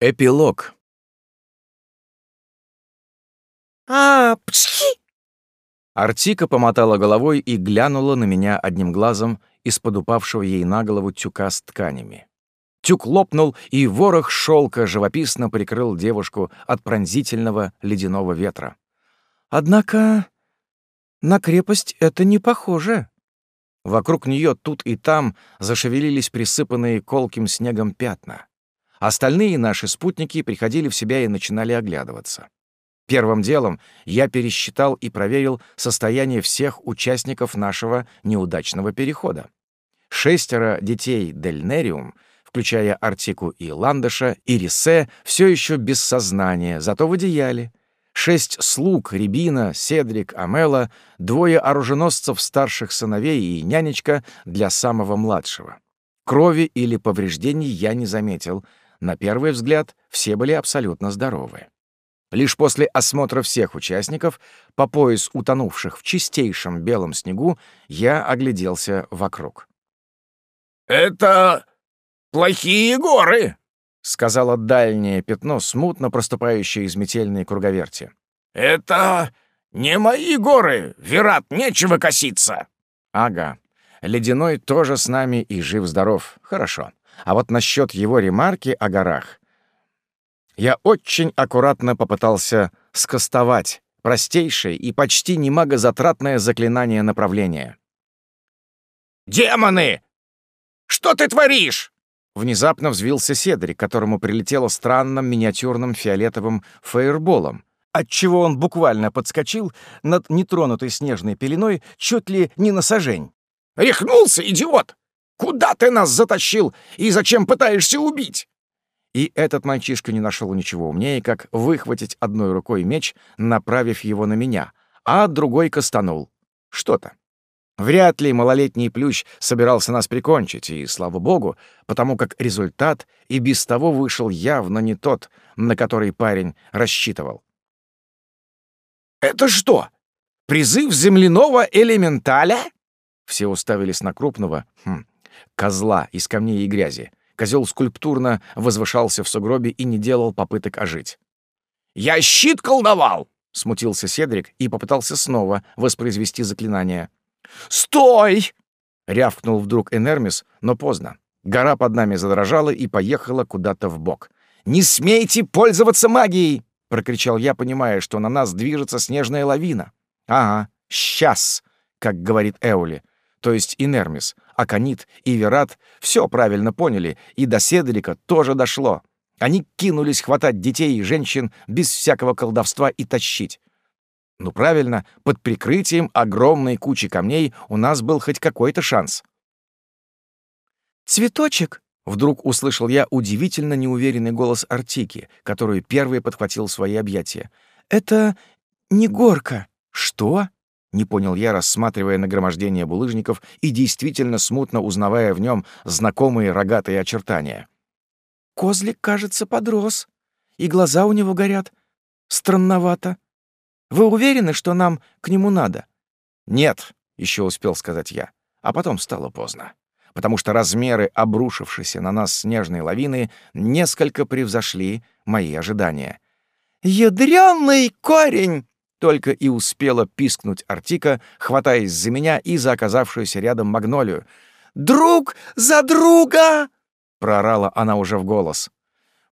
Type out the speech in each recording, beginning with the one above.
Эпилог. А, пшки! Артика помотала головой и глянула на меня одним глазом из-под упавшего ей на голову тюка с тканями. Тюк лопнул, и ворох шелка живописно прикрыл девушку от пронзительного ледяного ветра. Однако на крепость это не похоже. Вокруг нее тут и там зашевелились присыпанные колким снегом пятна. Остальные наши спутники приходили в себя и начинали оглядываться. Первым делом я пересчитал и проверил состояние всех участников нашего неудачного перехода. Шестеро детей Дельнериум, включая Артику и Ландыша, и Рисе, все еще без сознания, зато в одеяле. Шесть слуг — Рябина, Седрик, Амела, двое оруженосцев старших сыновей и нянечка для самого младшего. Крови или повреждений я не заметил — на первый взгляд, все были абсолютно здоровы. Лишь после осмотра всех участников, по пояс утонувших в чистейшем белом снегу, я огляделся вокруг. «Это плохие горы», — сказала дальнее пятно, смутно проступающее из метельной круговерти. «Это не мои горы, Верат, нечего коситься». «Ага. Ледяной тоже с нами и жив-здоров. Хорошо. А вот насчет его ремарки о горах я очень аккуратно попытался скостовать простейшее и почти немагозатратное заклинание направления. «Демоны! Что ты творишь?» Внезапно взвился Седрик, которому прилетело странным миниатюрным фиолетовым фаерболом, отчего он буквально подскочил над нетронутой снежной пеленой чуть ли не на сажень. «Рехнулся, идиот! Куда ты нас затащил и зачем пытаешься убить?» И этот мальчишка не нашел ничего умнее, как выхватить одной рукой меч, направив его на меня, а другой кастанул. Что-то. Вряд ли малолетний плющ собирался нас прикончить, и, слава богу, потому как результат и без того вышел явно не тот, на который парень рассчитывал. «Это что, призыв земляного элементаля?» Все уставились на крупного, хм, козла из камней и грязи. Козел скульптурно возвышался в сугробе и не делал попыток ожить. «Я щит колдовал!» — смутился Седрик и попытался снова воспроизвести заклинание. «Стой!» — рявкнул вдруг Энермис, но поздно. Гора под нами задрожала и поехала куда-то в бок. «Не смейте пользоваться магией!» — прокричал я, понимая, что на нас движется снежная лавина. «Ага, сейчас!» — как говорит Эули то есть и Нермис, Аконит и Верат все правильно поняли, и до Седрика тоже дошло. Они кинулись хватать детей и женщин без всякого колдовства и тащить. Ну правильно, под прикрытием огромной кучи камней у нас был хоть какой-то шанс. «Цветочек!» — вдруг услышал я удивительно неуверенный голос Артики, которую первый подхватил в свои объятия. «Это не горка». «Что?» Не понял я, рассматривая нагромождение булыжников и действительно смутно узнавая в нем знакомые рогатые очертания. «Козлик, кажется, подрос, и глаза у него горят. Странновато. Вы уверены, что нам к нему надо?» «Нет», — еще успел сказать я, а потом стало поздно, потому что размеры обрушившейся на нас снежной лавины несколько превзошли мои ожидания. «Ядрёный корень!» Только и успела пискнуть Артика, хватаясь за меня и за оказавшуюся рядом Магнолию. «Друг за друга!» — проорала она уже в голос.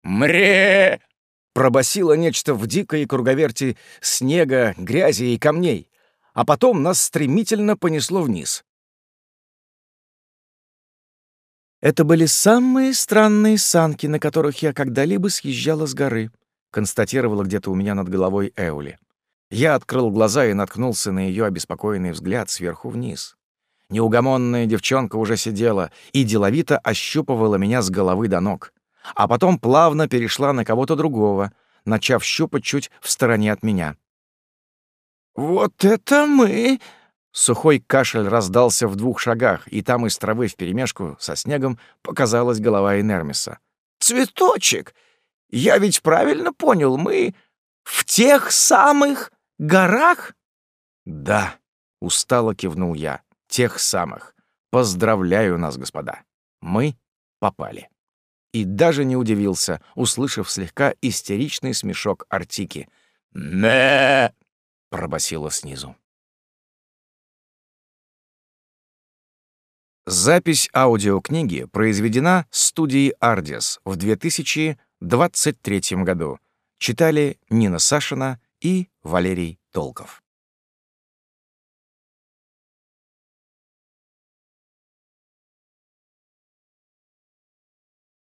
«Мре!» — пробасило нечто в дикой круговерти снега, грязи и камней, а потом нас стремительно понесло вниз. «Это были самые странные санки, на которых я когда-либо съезжала с горы», констатировала где-то у меня над головой Эули. Я открыл глаза и наткнулся на ее обеспокоенный взгляд сверху вниз. Неугомонная девчонка уже сидела и деловито ощупывала меня с головы до ног, а потом плавно перешла на кого-то другого, начав щупать чуть в стороне от меня. «Вот это мы!» Сухой кашель раздался в двух шагах, и там из травы вперемешку со снегом показалась голова Энермиса. «Цветочек! Я ведь правильно понял, мы в тех самых горах?» «Да», — устало кивнул я, — «тех самых. Поздравляю нас, господа. Мы попали». и даже не удивился, услышав слегка истеричный смешок Артики. «Мэ!» — пробасило снизу. Запись аудиокниги произведена студией «Ардис» в 2023 году. Читали Нина Сашина и Валерий Толков.